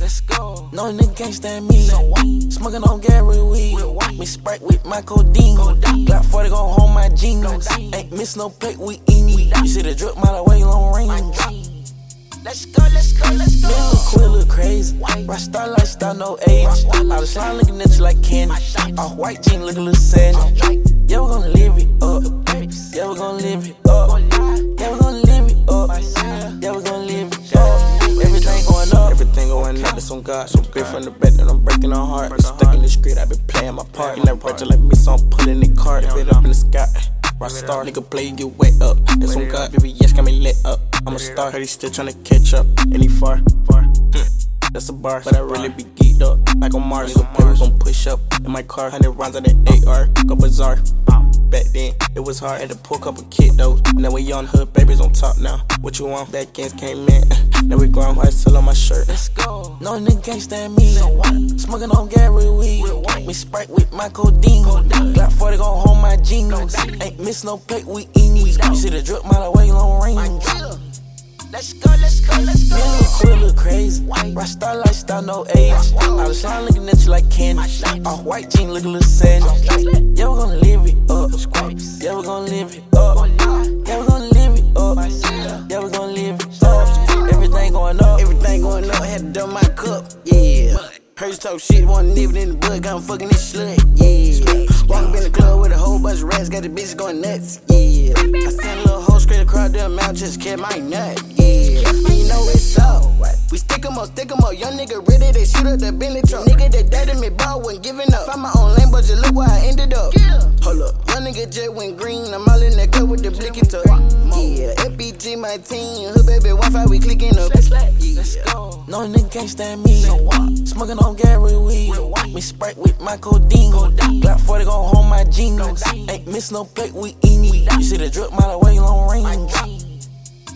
Let's go. No nigga can't stand me. No Smoking on Gary weed. Me sprite with my codeine. Glock 40 gon' hold my jeans. Ain't miss no pick, we eat. You see the drip my way long range. Let's go, let's go, let's go. Little quick, look crazy. Rockstar lifestyle, no age. All the slime looking at you like candy. All white jean looking a little sandy. Yeah, we gon' live it up. Yeah, we gon' live it up. Yeah, we gon' live it up. Yeah, we gon' live it up. Everything going up. Everything going up, that's on God. So big from the back that I'm breaking on heart. Been stuck in the street, I been playing my part. You never watch like me, so I'm pulling the cart. Bit up in the sky. Rock star, nigga play, get wet up. That's on God, baby, yes, got me lit up. I'm a star, heard he still tryna catch up. And he far, far. Hmm. That's a bar, but I really be geeked up. Like on Mars, so boy, we gon' push up. In my car, 100 rounds on the AR, go bizarre. Back then, it was hard, had to pull up a kid though. Now we on hood, babies on top now. What you want? Back ends came in. Now we going white, still on my shirt. Let's go. No nigga can't stand me. Smoking on Gary weed. Me Sprite with my codeine. Got 40 gon' hold my jeans. Ain't miss no plate, we eatin'. You see the drip mile away long range. Let's go, let's go, let's go. Man, look queer, look crazy. Rock star lifestyle, no age. Out of slime looking at you like candy. Off white jean, look a little sandy. Yeah, we gon' live it up. Yeah, we gon' live it up. Yeah, we gon' live it up. Yeah, we gon' live it up. Everything going up. Everything going up, had to dump my cup, yeah. Heard you talk shit, wanna nip in the bud, got him fucking this slut, yeah. Walk up in the club with a whole bunch of rats, got the bitches going nuts, yeah. I sent a little hoe straight across the mouth, just kept my nut, 'em up, stick 'em up. Young nigga ready, they shoot up the Bentley truck. Nigga, they dirty me, ball, wasn't giving up. Find my own lane, but just look where I ended up. Hold up, young nigga just went green. I'm all in that club with the blicky tuck. Yeah, FBG my team, hood baby Wi-Fi, we clicking up. Let's go. No nigga can't stand me. Smoking on Gary weed. Me Sprite with my codeine. Got 40 gon' hold my jeans. Ain't miss no plate, we eatin'. You see the drip mile way long range.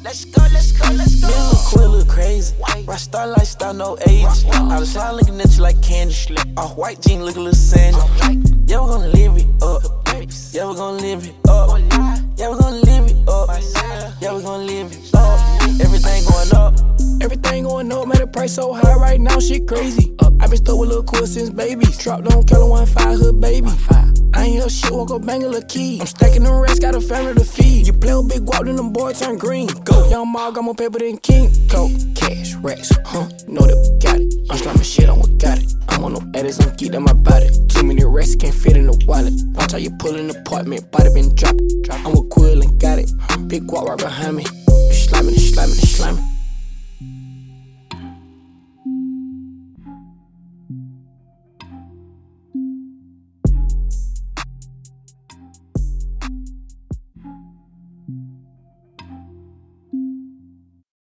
Let's go, let's go, let's go. Man, look queer, look crazy. Rock star lifestyle, no age. Out of slime looking at you like candy. Off white jean, look a little sandy. Yeah, we gon' live it up. Yeah, we gon' live it up. Yeah, we gon' live it up. Yeah, we gon' live it up. Everything going up. Everything going price so high right now, shit crazy. Up, I been stuck with Lil' Quill since baby. Dropped on Keller one five hood baby. I ain't hear shit, walk up bang a little key. I'm stacking the rest, got a family to feed. You play with big guap, then them boys turn green. Go, young mall got more paper than king. Go, cash, racks, huh? Know that got it. I'm slamming shit on what got it. I'm on no edits, I'm keeping my body. Too many racks, can't fit in the wallet. Watch how you pull the apartment, body been dropping. I'm with Quill and got it. Big guap right behind me.